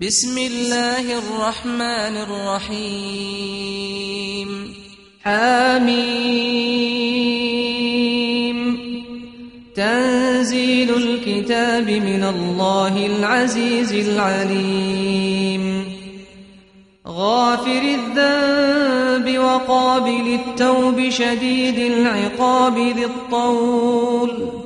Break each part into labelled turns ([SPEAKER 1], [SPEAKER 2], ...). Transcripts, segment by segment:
[SPEAKER 1] بسم الله الرحمن الرحيم حاميم تنزيل الكتاب من الله العزيز العليم غافر الذنب وقابل التوب شديد العقاب ذي الطول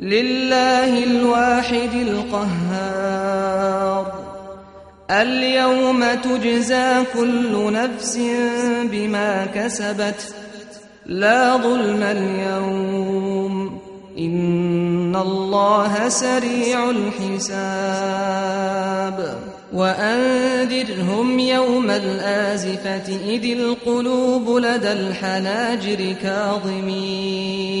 [SPEAKER 1] لله الواحد القهار اليوم تجزى كل نفس بما كسبت لا ظلم اليوم إن الله سريع الحساب وأنذرهم يوم الآزفة إذ القلوب لدى الحناجر كاظمين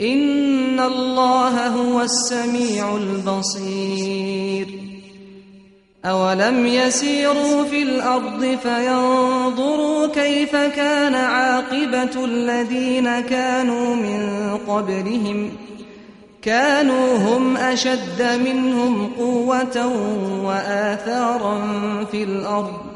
[SPEAKER 1] إن الله هو السميع البصير أولم يسيروا في الأرض فينظروا كيف كان عاقبة الذين كانوا من قبلهم كانوا هم أشد منهم قوة وآثارا في الأرض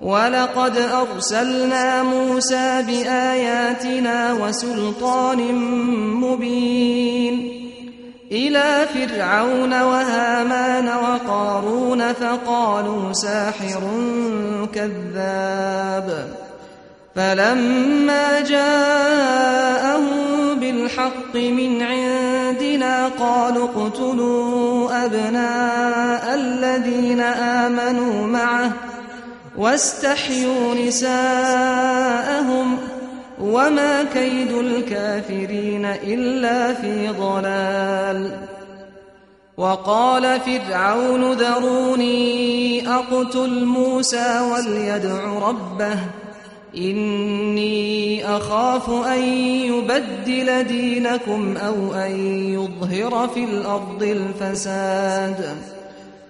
[SPEAKER 1] ولقد أرسلنا موسى بآياتنا وسلطان مبين إلى فرعون وهامان وقارون فقالوا ساحر كذاب فلما جاءهم بالحق من عندنا قالوا اقتلوا أبناء الذين آمنوا معه واستحيوا نساءهم وما كيد الكافرين إلا في ضلال. وقال فرعون ذروني أقتل موسى وليدع ربه، إني أخاف أن يبدل دينكم أو أن يظهر في الأرض الفساد.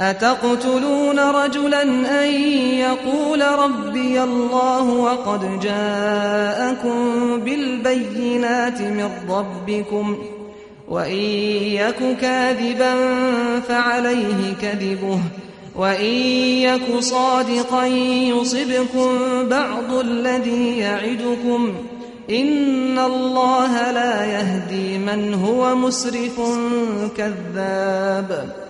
[SPEAKER 1] أتقتلون رجلا أن يقول ربي الله وقد جاءكم بالبينات من ربكم وإن يك كاذبا فعليه كذبه وإن يك صادقا يصبكم بعض الذي يعدكم إن الله لا يهدي من هو مسرف كذاب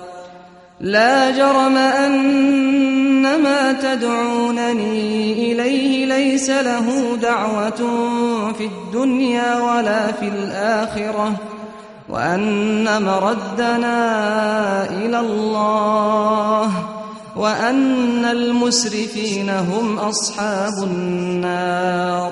[SPEAKER 1] لا جرم أن ما تدعونني إليه ليس له دعوة في الدنيا ولا في الآخرة وأن مردنا إلى الله وأن المسرفين هم أصحاب النار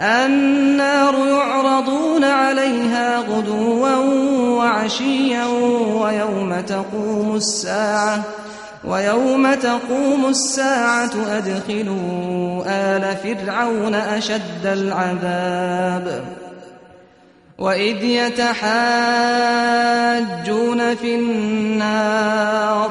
[SPEAKER 1] النار يعرضون عليها غدوا وعشيا ويوم تقوم الساعة ويوم تقوم الساعة أدخلوا آل فرعون أشد العذاب وإذ يتحاجون في النار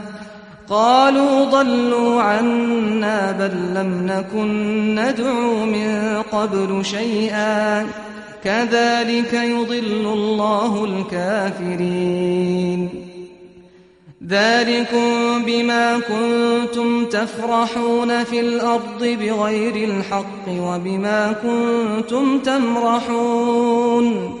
[SPEAKER 1] قالوا ضلوا عنا بل لم نكن ندعو من قبل شيئا كذلك يضل الله الكافرين. ذلكم بما كنتم تفرحون في الأرض بغير الحق وبما كنتم تمرحون.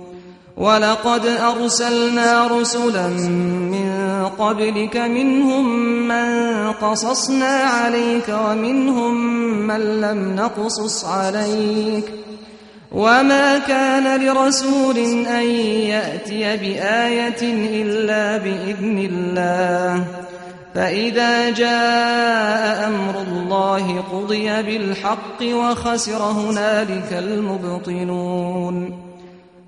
[SPEAKER 1] ولقد أرسلنا رسلا من قبلك منهم من قصصنا عليك ومنهم من لم نقصص عليك وما كان لرسول أن يأتي بآية إلا بإذن الله فإذا جاء أمر الله قضي بالحق وخسر هنالك المبطلون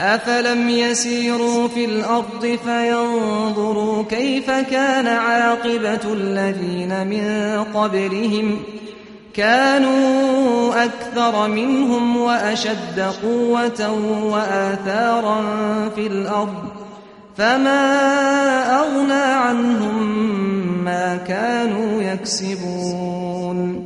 [SPEAKER 1] أفلم يسيروا في الأرض فينظروا كيف كان عاقبة الذين من قبلهم كانوا أكثر منهم وأشد قوة وآثارا في الأرض فما أغنى عنهم ما كانوا يكسبون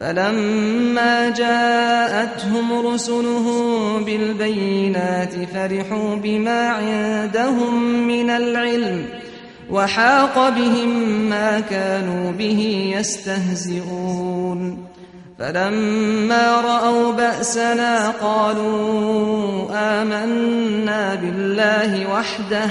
[SPEAKER 1] فلما جاءتهم رسلهم بالبينات فرحوا بما عندهم من العلم وحاق بهم ما كانوا به يستهزئون. فلما رأوا بأسنا قالوا آمنا بالله وحده.